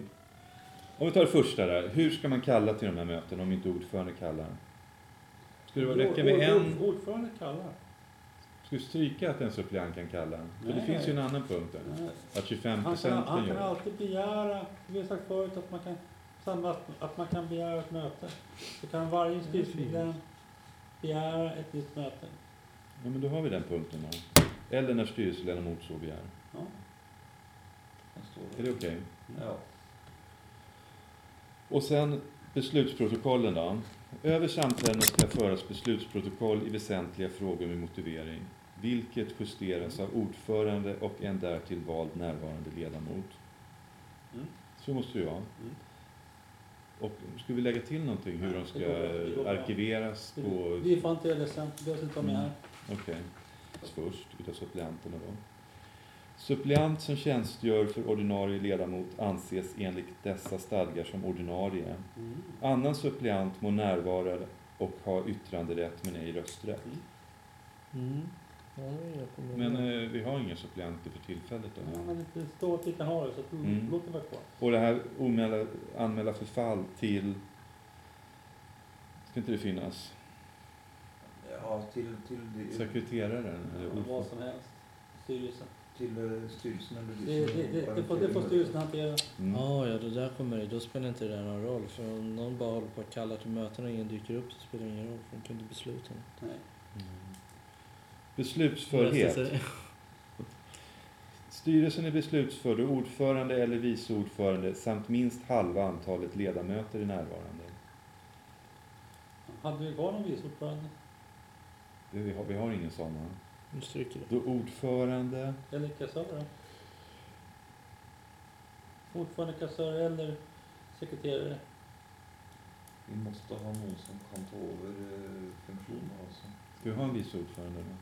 Om vi tar det första där. Hur ska man kalla till de här mötena om inte ordförande kallar? Ska det räcka med en... ord- Ordförande kallar. Ska vi stryka att en suppleant kan kalla? För det finns ju en annan punkt där. Att 25 Han procent kan, kan, han kan göra det. alltid begära, vi har sagt förut att man kan samla, att man kan begära ett möte. Så kan varje styrelsemedlem begära ett nytt möte. Ja, men då har vi den punkten då. Eller när styrelseledamot så begär. Ja. Står Är det okej? Ja. Och sen beslutsprotokollen då. Över sammanträdena ska föras beslutsprotokoll i väsentliga frågor med motivering, vilket justeras av ordförande och en därtill vald närvarande ledamot. Mm. Så måste vara. Mm. Och ska vi lägga till någonting hur de ska går arkiveras på... Vi får hantera det sen, det behövs inte vara med här. Okej. Först utav suppleanterna då. Suppleant som tjänstgör för ordinarie ledamot anses enligt dessa stadgar som ordinarie. Mm. Annan suppleant må närvara och ha yttranderätt men ej rösträtt. Mm. Ja, det inga problem. Men eh, vi har inga suppleanter för tillfället Ja, då. men det står att vi kan ha det, så att, Mm. låt det vara kvar. Och det här omäla, anmäla förfall till... Ska inte det finnas? Ja, till, till, till, Sekreteraren? Eller Vad som helst. Styrelsen. Till styrelsen eller Det, det, det, det, får, det får styrelsen hantera. Mm. Ja, ja, det där kommer det. Då spelar inte det någon roll. För om någon bara håller på och kallar till möten och ingen dyker upp så spelar det ingen roll. För de kan inte besluta. Nej. Mm. Beslutsförhet. Styrelsen är beslutsför då ordförande eller vice ordförande samt minst halva antalet ledamöter är närvarande. Hade vi kvar någon vice ordförande? Det- Vi har, vi har ingen sån. Nu stryker det. Då ordförande, Eller kassör då? Ordförande, kassör eller sekreterare? Vi måste ha någon som kan ta över eh, funktionen alltså. ska vi ha en vice ordförande då?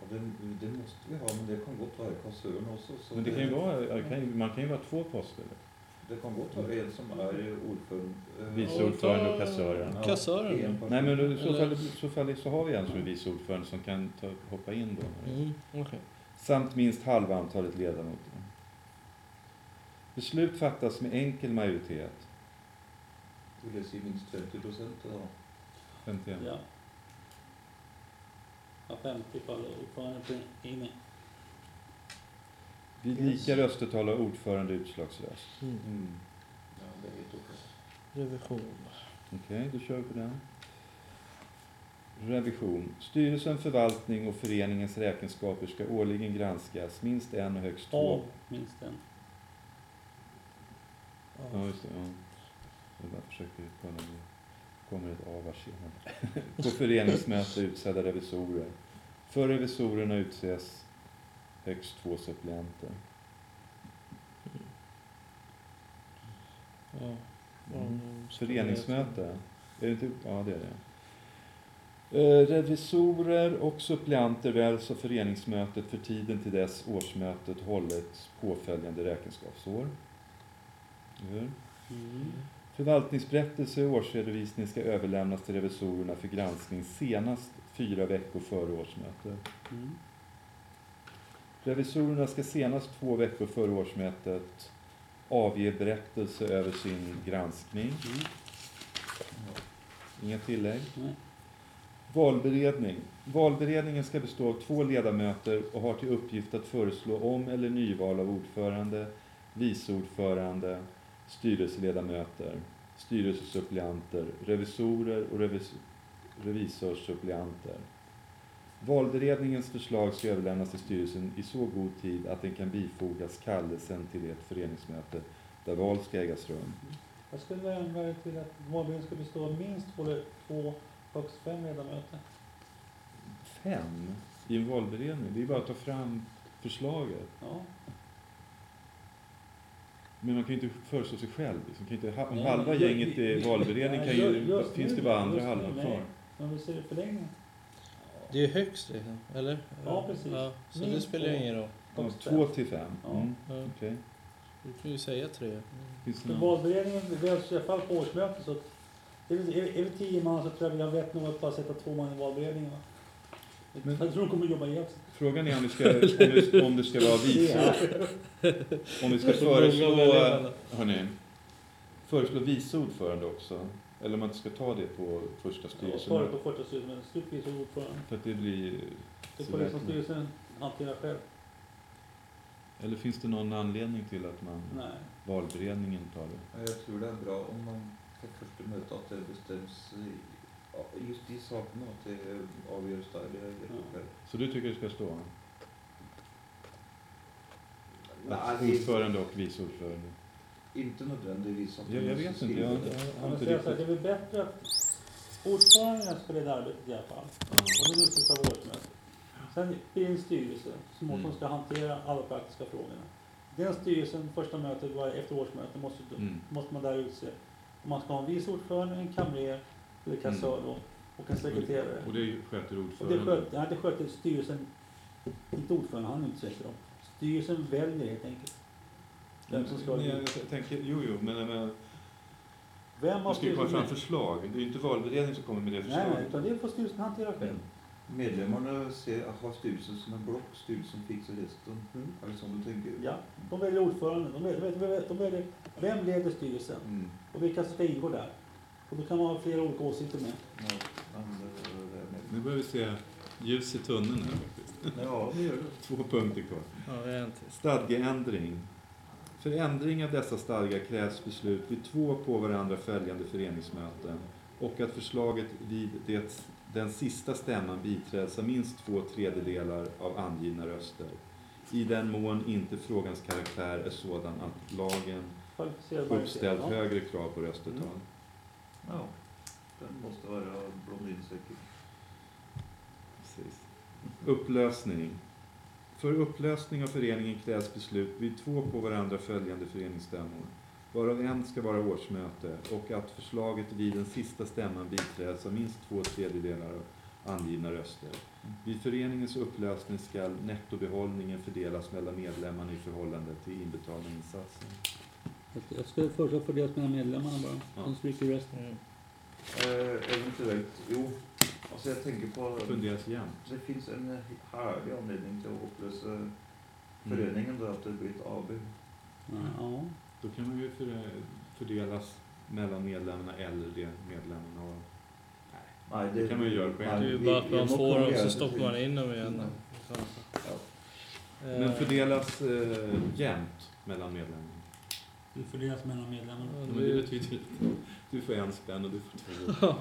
Ja, det, det måste vi ha, men det kan gott vara kassören också. Så Men det kan ju vara, det kan ju, man kan ju vara två poster. Det kan gott vara en som är ordförande. eh, Vice ordförande och kassören. Ja, Kassören, en ja. Nej men i så fall, så fall så har vi en som är vice ordförande som kan ta, hoppa in då. Mm, okej. Samt minst halva antalet ledamöter. Beslut fattas med enkel majoritet. Vill jag säga minst 50 procent då? 51. Ja. Ja, 50 ifall ordförande är inne. Lika röstetal har ordförande utslagsröst. Mm. Mm. Ja, det är helt okej. Revision. Okej, då kör vi på den. Revision. Styrelsen, förvaltning och föreningens räkenskaper ska årligen granskas minst en och högst två. Av minst en. Ja, just det. Ja. Jag bara försöker kolla det. kommer ett A var senare. På föreningsmöte utsedda revisorer. För revisorerna utses högst två suppleanter. Ja. Mm. Föreningsmöte? Är det inte? Ja, det är det. Eh, Revisorer och suppleanter väljs av föreningsmötet för tiden till dess årsmötet hållits påföljande räkenskapsår. Hur? Mm. Förvaltningsberättelse och årsredovisning ska överlämnas till revisorerna för granskning senast fyra veckor före årsmötet. Mm. Revisorerna ska senast två veckor före årsmötet avge berättelse över sin granskning. Mm. Inga tillägg. Nej. Valberedning. Valberedningen ska bestå av två ledamöter och har till uppgift att föreslå om eller nyval av ordförande, vice ordförande, styrelseledamöter, styrelsesuppleanter, revisorer och revis revisorsuppleanter. Valberedningens förslag ska överlämnas till styrelsen i så god tid att den kan bifogas kallelsen till ett föreningsmöte där val ska ägas rum. Jag skulle ändra till att valberedningen ska bestå av minst två, två högst fem ledamöter. Fem i en valberedning, det är bara att ta fram förslaget. Ja. Men man kan ju inte föreslå sig själv. Liksom. Kan inte, om halva gänget är valberedning kan ju, finns det bara andra halvan kvar. Men vi ser i förlängningen. Det är högst liksom, eller? Ja, precis. Ja, så det Minst spelar två. ingen roll. Ja, två till fem. Ja. Mm. Ja. Okej. Du kan ju säga tre. Det För valberedningen väljs i alla fall på årsmötet så att är vi, är, vi tio man så tror jag vi har vett nog att bara sätta två man i valberedningen. Va? Men- jag tror de kommer jobba ihjäl sig. Frågan är om det ska, om det, om det ska vara vice... Om vi ska föreslå... Hörni, föreslå vice ordförande också. Eller man inte ska ta det på första styrelsen. på första styrelsen, men slutvis är ordförande. För att det blir... Det får liksom styrelsen hantera själv. Eller finns det någon anledning till att man Nej. valberedningen tar det? Ja, Jag tror det är bra om man på första mötet att det bestäms i, ja, just de sakerna, att det avgörs där. Det är Ja. Så du tycker det ska stå? Att det ordförande och vice ordförande? Inte nödvändigtvis att Jag, jag vet inte. Jag, det. jag har inte riktigt... det är väl bättre att ordföranden ska leda arbetet i alla fall. Och det utses av årsmötet. Sen blir det en styrelse som också Mm. ska hantera alla praktiska frågorna. Den styrelsen, första mötet var efter årsmötet, måste, Mm. måste man där utse. Om man ska ha en vice ordförande, en kamrer, eller kassör då, och en sekreterare. Och det sköter Och det ordföranden? sköter, nej, det sköter styrelsen, inte ordföranden, han utser dem. Styrelsen väljer helt enkelt. Vem som ska Men jag, tänker, jo, jo, men, men Vem det av ska ju komma fram förslag. Det är ju inte valberedningen som kommer med det Nej, förslaget. nej, utan det får styrelsen hantera själv. Medlemmarna ser, har styrelsen som en block, styrelsen fixar resten. Mm. Är det som du tänker? Ja, de väljer ordförande. De väljer, de väljer, de väljer vem leder styrelsen Mm. och vilka som ska ingå där. Och då kan man ha flera olika åsikter med. Ja. Nu börjar vi se ljus i tunneln här faktiskt. Ja, det gör det. Två punkter kvar. Ja. Stadgeändring. För ändring av dessa stadgar krävs beslut vid två på varandra följande föreningsmöten och att förslaget vid det, den sista stämman biträds av minst två tredjedelar av angivna röster. I den mån inte frågans karaktär är sådan att lagen uppställt högre krav på röstetal. Mm. Ja, den måste vara blondinsäker. Precis. Upplösning. För upplösning av föreningen krävs beslut vid två på varandra följande föreningsstämmor, varav en ska vara årsmöte och att förslaget vid den sista stämman biträds av minst två tredjedelar av angivna röster. Vid föreningens upplösning skall nettobehållningen fördelas mellan medlemmarna i förhållande till inbetalda insatser. Jag skulle föreslå fördelas mellan medlemmarna bara. Ja. De stryker resten. Mm. Eh, eventuellt, jo. Alltså jag tänker på... Funderas jämt. Det finns en eh, härlig anledning till att upplösa Mm. föreningen då, att det blir ett AB. Ja. Då kan man ju för, fördelas mellan medlemmarna eller det medlemmarna har. Nej, Det kan man ju göra själv. nej, Det är ju bara att man får dem så stoppar det man in dem igen. Mm. Ja. Men fördelas eh, jämnt mellan medlemmarna. Det fördelas mellan medlemmarna. Ja, Men det betyder du får en spänn och du får två.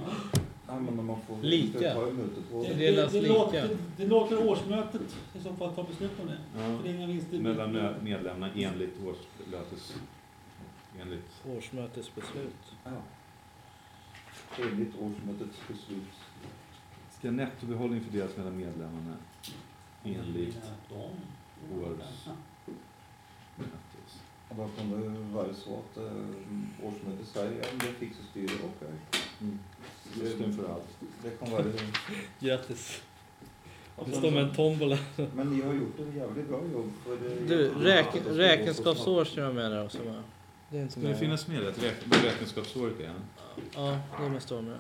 Ja, men om man får Lika. ta möte på... Det, Det det, delas det, lika. låter, det låter årsmötet i så fall ta beslut om det. Ja. För det är inga vinster. Mellan medlemmarna enligt årslötes... Enligt... Årsmötesbeslut. Ja. enligt årsmötets beslut. Ska nettobehållning fördelas mellan medlemmarna enligt års... Och då kan det vara så att eh, årsmötet säger att det fixar styret. Okej. Mm. Allt. Det kan vara Grattis. Det sen står med en tombola. Men ni har gjort ett jävligt bra jobb. För det, Du, räk, det räkenskapsår ska jag med där också va? Det är inte Ska det med. finnas med att räk- räkenskapsåret är? Ja, det måste vara med.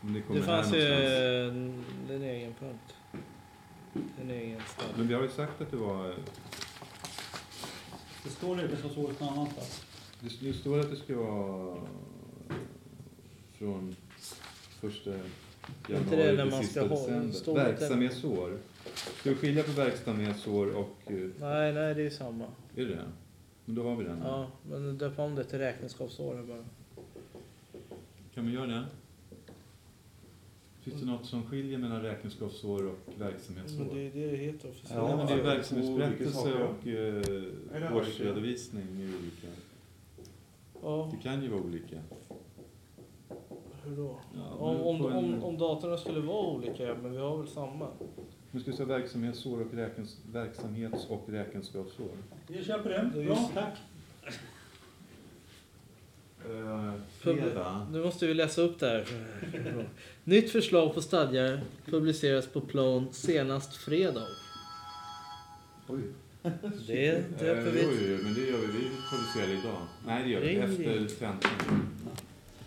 Det Det fanns ju en, en egen punkt. En egen stad. Men vi har ju sagt att det var... Det står räkenskapsåret någon annanstans. Det, det står att det ska vara från första Inte det januari när till man sista ska ha- december. står det inte- Verksamhetsår. Ska vi skilja på verksamhetsår och... eh, Nej, nej det är samma. Är det det? Men då har vi den. Ja, men döp om det till räkenskapsår bara. Kan vi göra det? Finns det något som skiljer mellan räkenskapsår och verksamhetsår? Men det är det det heter officiellt. Ja, men det är verksamhetsberättelse och eh, årsredovisning är olika. Ja, Det kan ju vara olika. hur då? Ja, Om, om, en- om, om datorn skulle vara olika, men vi har väl samma? Nu ska vi säga verksamhetsår och räkens, verksamhets och räkenskapsår. Jag köper den. Bra, tack. Uh, fredag. Nu måste vi läsa upp det här. Nytt förslag på stadgar publiceras på Plon senast fredag. Oj. Det Eh, döper jo, vi. jo, men det gör vi. Vi publicerar idag. Nej, det gör vi. Efter tentan.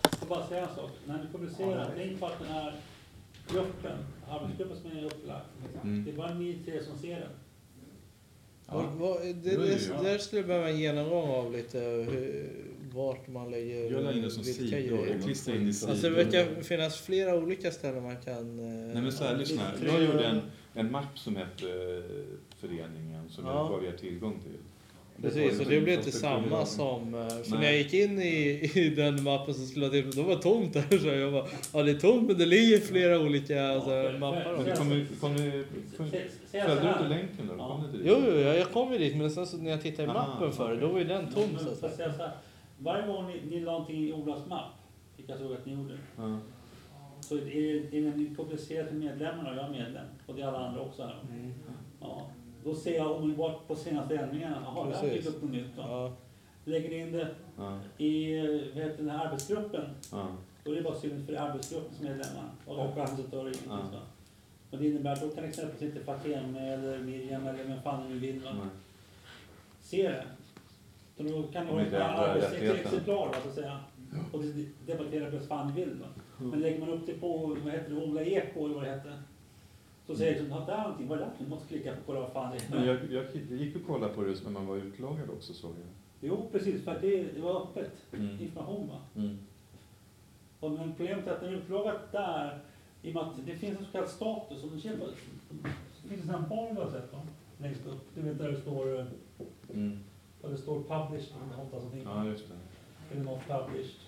Jag ska bara säga en sak. När ni publicerar, tänk på att den här gruppen, arbetsgruppen som är upplagd, Mm. det är bara ni tre som ser den. Vad- vad- det, Jo, jo, det, jo. där skulle jag behöva en genomgång av lite hur, vart man lägger Jag la in det som vilka sidor. Jag klistrade in i sidor. Alltså det verkar finnas flera olika ställen man kan... eh, Nej men så här, lyssna. Jag gjorde en, en mapp som hette eh, Föreningen som Ja. jag gav er tillgång till. Precis, och det blev inte samma som... eh, För när jag gick in i, i den mappen som skulle ha till, då var det tomt där. Så jag bara, ja det är tomt men det ligger flera olika alltså, Ja, mappar. Men kom, kom ni, kom, så följde du inte länken då? Ja. Kom ni inte dit? Jo, jo, jag, jag kom ju dit men sen så när jag tittade i Aha, mappen för okej. då var ju den tom så att jag säga. Varje gång ni, ni la någonting i Olas mapp, vilket jag såg att ni gjorde, Ja. så är det, ni publicerar till medlemmarna, och jag är medlem, och det är alla andra också här. Mm. Ja, då ser jag omedelbart på senaste ändringarna, jaha, det här dyker upp något nytt. va? Ja, Lägger in det Ja. i vad heter den här arbetsgruppen, Ja. då är det bara synligt för arbetsgruppens medlemmar och, givetvis. Ja. Och det innebär att då kan exempelvis inte Fatem eller Miriam eller vem fan nu vill se det. Så då kan inte ha arbetsexemplar va, så att säga. Och det- debattera bäst fan ni vill va. Men lägger man upp det på, vad heter det, Ola Eko eller vad det hette. Så säger det som, där är någonting, vad är det där? Du måste klicka på kolla vad fan det Men är. jag, jag, jag gick och kollade på det just när man var utloggad också såg jag. Jo precis, för att det, det var öppet. Mm. Information va. Mm. Och men problemet är att när du är utloggat där, i och med att det finns en så kallad status, om du ser på, det finns en sån här bar du har sett va? Längst upp, du vet där det står, eh, Mm. Där det står published, om det hotas någonting. Ja, just det. Eller not published.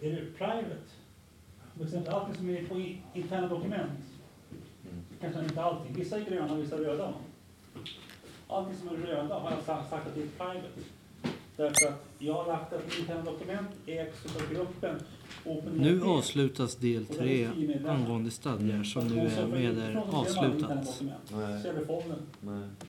Ja. Är det private? Till exempel allting som är på i- interna dokument, Mm. kanske inte allting, vissa är gröna och vissa är röda. Allting som är röda har jag sagt att det är private. Därför att jag har lagt att interna dokument ägs av gruppen Open Nu avslutas del 3 angående stadgar som nu är med är avslutat. Nej.